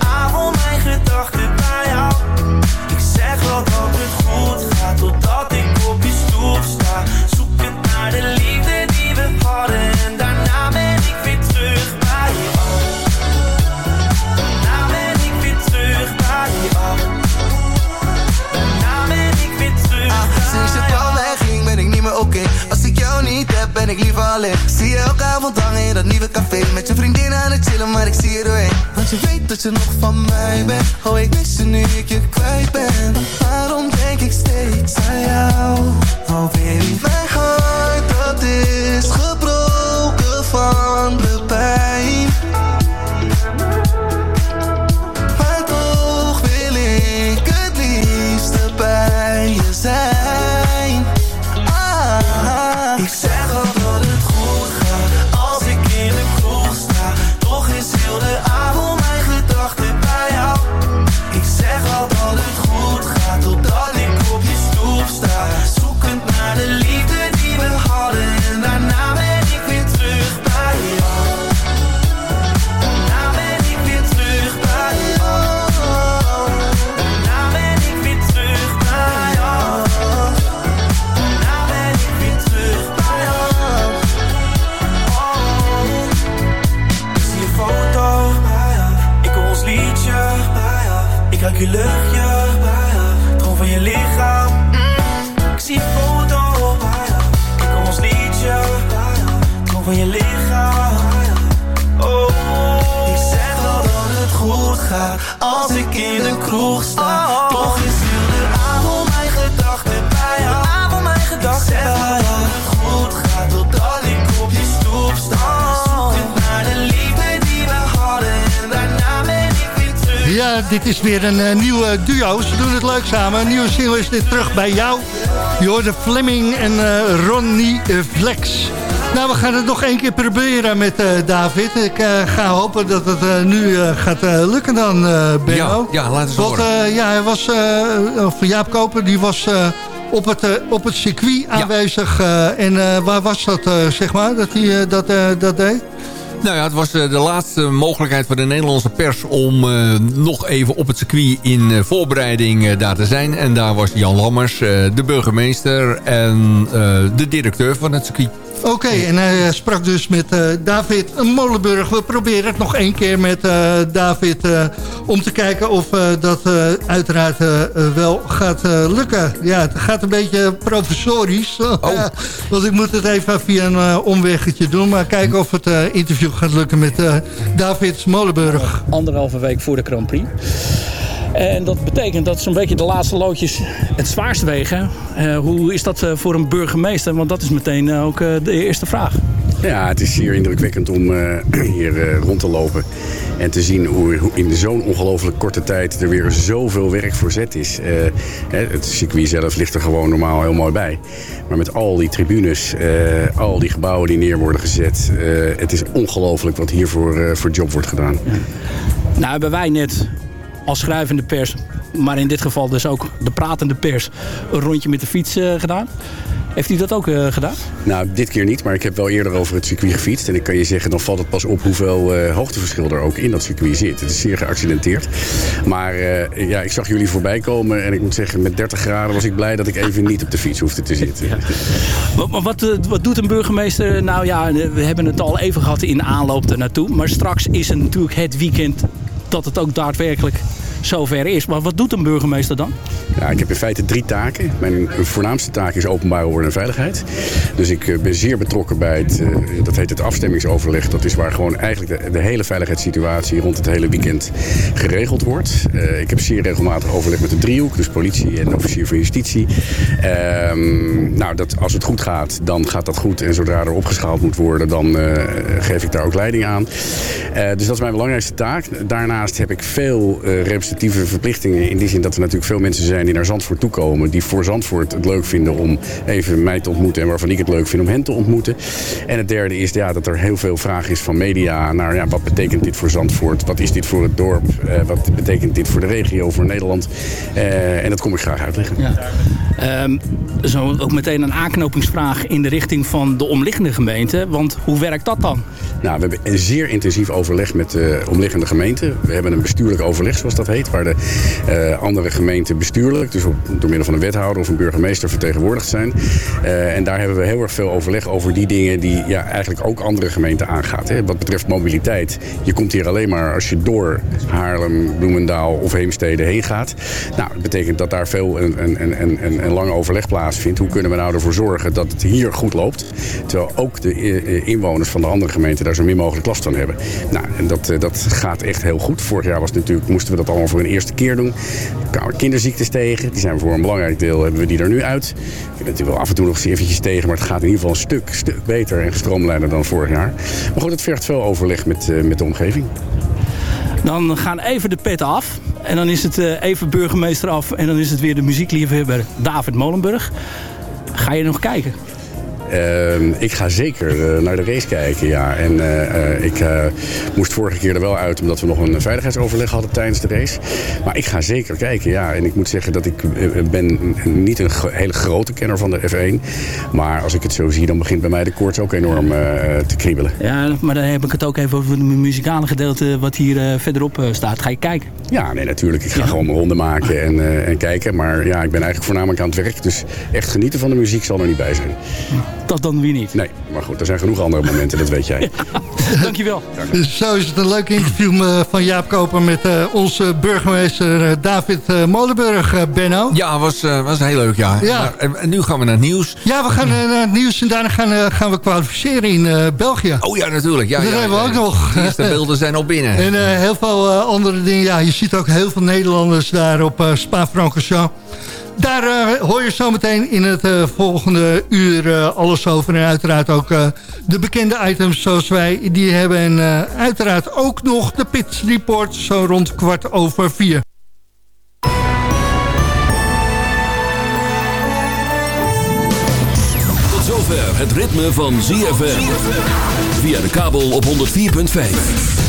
Zie je elke avond hangen in dat nieuwe café. Met je vriendin aan het chillen maar ik zie je doorheen. Want je weet dat je nog van mij bent. Oh ik mis je nu ik je kwijt ben. Waarom denk ik steeds aan jou? Oh baby Mijn hart dat is gebroken van de kroeg staan Toch is heel de avond mijn gedachten bij jou avond mijn gedachten Ik dat het goed gaat Totdat ik op je stoep sta Zoekend naar de liefde die we hadden En daarna ben ik weer terug Ja, dit is weer een eh, nieuwe duo. Ze doen het leuk samen. Een nieuwe single is dit terug bij jou. Je hoorde Fleming en eh, Ronnie eh, Flex. Nou, we gaan het nog één keer proberen met eh, David. Ik eh, ga hopen dat het eh, nu gaat lukken dan, Benno. Ja, ja, laten we Want horen. ja, hij was, of Jaap Koper, die was op, het, op het circuit aanwezig. en waar was dat, zeg maar, dat hij dat, dat deed? Nou ja, het was de laatste mogelijkheid voor de Nederlandse pers... om nog even op het circuit in voorbereiding daar te zijn. En daar was Jan Lammers, de burgemeester... en de directeur van het circuit. Oké, en hij eh, sprak dus met eh, David Molenburg. We proberen het nog één keer met eh, David eh, om te kijken of eh, dat eh, uiteraard wel gaat eh, lukken. Ja, het gaat een beetje professorisch. want ik moet het even via een omweggetje doen. Maar kijken of het eh, interview gaat lukken met eh, David Molenburg. Anderhalve week voor de Grand Prix. En dat betekent dat zo'n beetje de laatste loodjes het zwaarst wegen. Eh, hoe is dat eh, voor een burgemeester? Want dat is meteen eh, ook de eerste vraag. Ja, het is zeer indrukwekkend om hier rond te lopen. En te zien hoe, hoe in zo'n ongelooflijk korte tijd er weer zoveel werk voorzet is. Het circuit zelf ligt er gewoon normaal heel mooi bij. Maar met al die tribunes, al die gebouwen die neer worden gezet. het is ongelooflijk wat hier voor, voor job wordt gedaan. Nou hebben wij net als schrijvende pers, maar in dit geval dus ook de pratende pers, een rondje met de fiets eh, gedaan. Heeft u dat ook eh, gedaan? Nou, dit keer niet, maar ik heb wel eerder over het circuit gefietst. En ik kan je zeggen, dan valt het pas op hoeveel eh, hoogteverschil er ook in dat circuit zit. Het is zeer geaccidenteerd. Maar ja, ik zag jullie voorbij komen en ik moet zeggen, met 30 graden was ik blij dat ik even niet op de fiets hoefde te zitten. Wat, maar wat, wat doet een burgemeester? Nou ja, we hebben het al even gehad in de aanloop ernaartoe. Maar straks is het natuurlijk het weekend dat het ook daadwerkelijk zover is. Maar wat doet een burgemeester dan? Ja, ik heb in feite drie taken. Mijn voornaamste taak is openbare orde en veiligheid. Dus ik eh, ben zeer betrokken bij het, eh, dat heet het afstemmingsoverleg. Dat is waar gewoon eigenlijk de, hele veiligheidssituatie rond het hele weekend geregeld wordt. Eh, ik heb zeer regelmatig overleg met de driehoek, dus politie en officier van justitie. Ehm, nou, dat, als het goed gaat, dan gaat dat goed. En zodra er opgeschaald moet worden, dan geef ik daar ook leiding aan. Dus dat is mijn belangrijkste taak. Daarnaast heb ik veel eh, verplichtingen. In die zin dat er natuurlijk veel mensen zijn die naar Zandvoort toekomen. Die voor Zandvoort het leuk vinden om even mij te ontmoeten. En waarvan ik het leuk vind om hen te ontmoeten. En het derde is ja, dat er heel veel vraag is van media. Naar ja, wat betekent dit voor Zandvoort? Wat is dit voor het dorp? Eh, wat betekent dit voor de regio, voor Nederland? Eh, en dat kom ik graag uitleggen. Ehm, zo ook meteen een aanknopingsvraag in de richting van de omliggende gemeente. Want hoe werkt dat dan? Nou, we hebben een zeer intensief overleg met de omliggende gemeenten. We hebben een bestuurlijk overleg, zoals dat heet, waar de eh, andere gemeenten bestuurlijk, dus op, door middel van een wethouder of een burgemeester vertegenwoordigd zijn. Eh, en daar hebben we heel erg veel overleg over die dingen die ja, eigenlijk ook andere gemeenten aangaat. Hè. Wat betreft mobiliteit. Je komt hier alleen maar als je door Haarlem, Bloemendaal of Heemstede heen gaat. Nou, dat betekent dat daar veel een, een, lange overleg plaatsvindt. Hoe kunnen we nou ervoor zorgen dat het hier goed loopt? Terwijl ook de eh, inwoners van de andere gemeenten daar zo min mogelijk last van hebben. Nou, en dat, dat gaat echt heel goed. Vorig jaar was natuurlijk, moesten we dat allemaal voor een eerste keer doen. Er kwamen kinderziektes tegen. Die zijn voor een belangrijk deel hebben we die er nu uit. We hebben natuurlijk wel af en toe nog eens eventjes tegen, maar het gaat in ieder geval een stuk, stuk beter en gestroomlijnder dan vorig jaar. Maar goed, het vergt veel overleg met, eh, met de omgeving. Dan gaan even de petten af. En dan is het eh, even burgemeester af. En dan is het weer de muziekliefhebber David Molenburg. Ga je nog kijken? Ehm, ik ga zeker eh, naar de race kijken, ja. En eh, eh, ik moest vorige keer er wel uit omdat we nog een veiligheidsoverleg hadden tijdens de race. Maar ik ga zeker kijken, ja. En ik moet zeggen dat ik ben niet een hele grote kenner van de F1. Maar als ik het zo zie, dan begint bij mij de koorts ook enorm te kriebelen. Ja, maar dan heb ik het ook even over het muzikale gedeelte wat hier verderop staat. Ga je kijken? Ja, nee, natuurlijk. Ik ga gewoon mijn ronde maken en, en kijken. Maar ja, ik ben eigenlijk voornamelijk aan het werk. Dus echt genieten van de muziek zal er niet bij zijn. Dat dan weer niet. Nee, maar goed, er zijn genoeg andere momenten, dat weet jij. Dankjewel. Dus Zo is het een leuk interview eh, van Jaap Koper met eh, onze burgemeester eh, David eh, Molenburg, eh, Benno. Ja, was, eh, was heel leuk, ja. Ja. Maar, en, nu gaan we naar het nieuws. Ja, we gaan eh, naar het nieuws en daarna gaan, eh, gaan we kwalificeren in eh, België. Oh ja, natuurlijk. Ja, dat ja, hebben we ja. ook nog. De eerste beelden zijn al binnen. En eh, heel veel eh, andere dingen. Ja, je ziet ook heel veel Nederlanders daar op uh, Spa-Francorchamps. Daar eh, hoor je zometeen in het eh, volgende uur eh, alles over. En uiteraard ook de bekende items zoals wij die hebben. En uiteraard ook nog de Pit Report zo rond kwart over vier. Tot zover het ritme van ZFM. Via de kabel op 104.5.